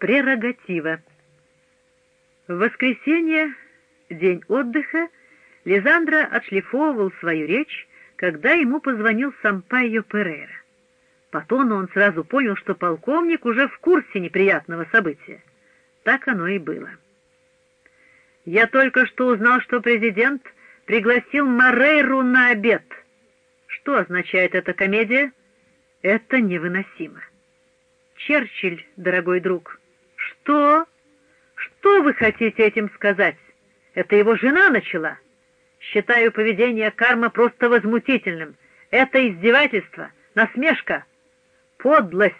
Прерогатива. В воскресенье, день отдыха, Лизандра отшлифовывал свою речь, когда ему позвонил Сампайо Перейра. По тону он сразу понял, что полковник уже в курсе неприятного события. Так оно и было. «Я только что узнал, что президент пригласил Морейру на обед. Что означает эта комедия? Это невыносимо. Черчилль, дорогой друг, что? Что вы хотите этим сказать? Это его жена начала. Считаю поведение Карма просто возмутительным. Это издевательство, насмешка, подлость.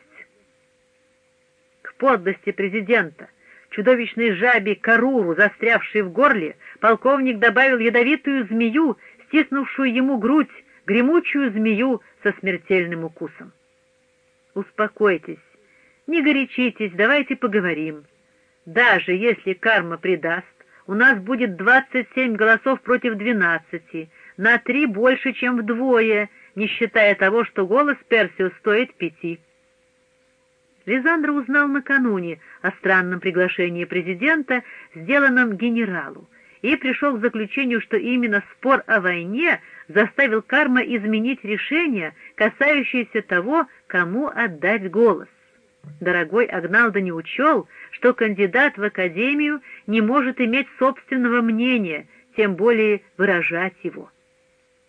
К подлости президента, чудовищной жабе Каруру, застрявшей в горле, полковник добавил ядовитую змею, стиснувшую ему грудь, гремучую змею со смертельным укусом. Успокойтесь, не горячитесь, давайте поговорим. Даже если карма предаст, у нас будет 27 голосов против 12, на три больше, чем вдвое, не считая того, что голос Персио стоит пяти. Лизандра узнал накануне о странном приглашении президента, сделанном генералу, и пришел к заключению, что именно спор о войне заставил Карма изменить решение, касающееся того, кому отдать голос. Дорогой Агналдо не учел, что кандидат в академию не может иметь собственного мнения, тем более выражать его.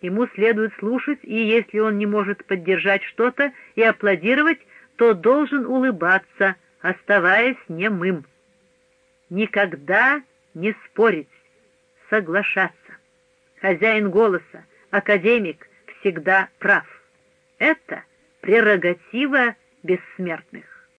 Ему следует слушать, и если он не может поддержать что-то и аплодировать, то должен улыбаться, оставаясь немым. Никогда не спорить, соглашаться. Хозяин голоса, академик, всегда прав. Это прерогатива бессмертных.